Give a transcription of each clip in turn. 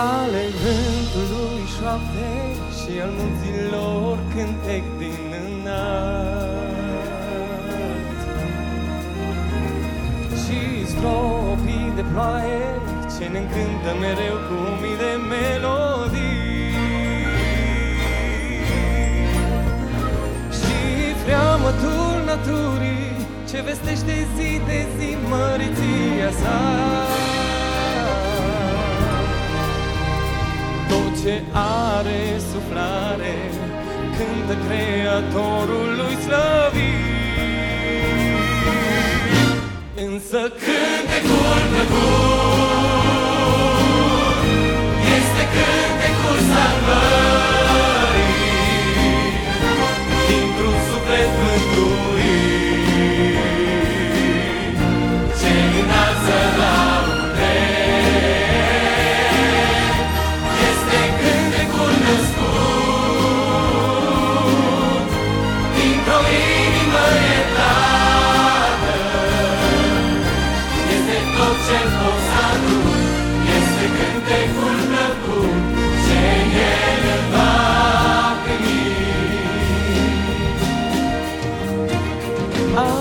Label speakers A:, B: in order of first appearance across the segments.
A: ale vântului șoapte și al munților cântec din înalt. Și stropii de ploaie ce ne încântă mereu cu mii de melodii. Și freamătul naturii ce vestește zi de zi măriția sa. Ce are suflare Cântă Creatorul lui slăvit Însă cântecul plăcut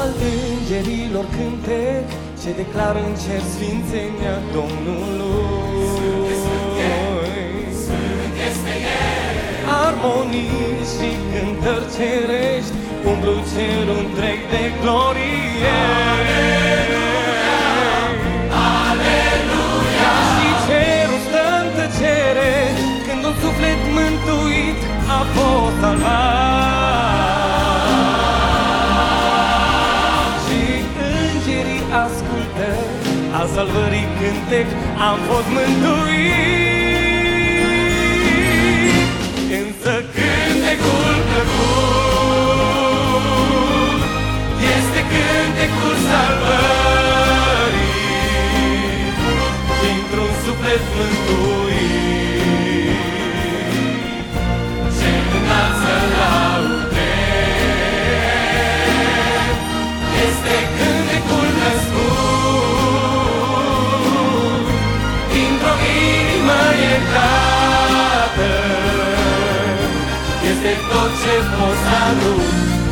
A: Al îngerilor cântec Ce declară în cer sfințenia Domnului. Armonii și cântări cerești Umblu cerul întreg de glorie. Aleluia! Și cerul stă în tăcere Când un suflet mântuit a fost salvat Al salvării cântec Am fost mântuit. Însă cântecul plăcut Este cântecul salvării. Dintr-un suflet mântuit seremos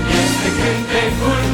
A: y es de gente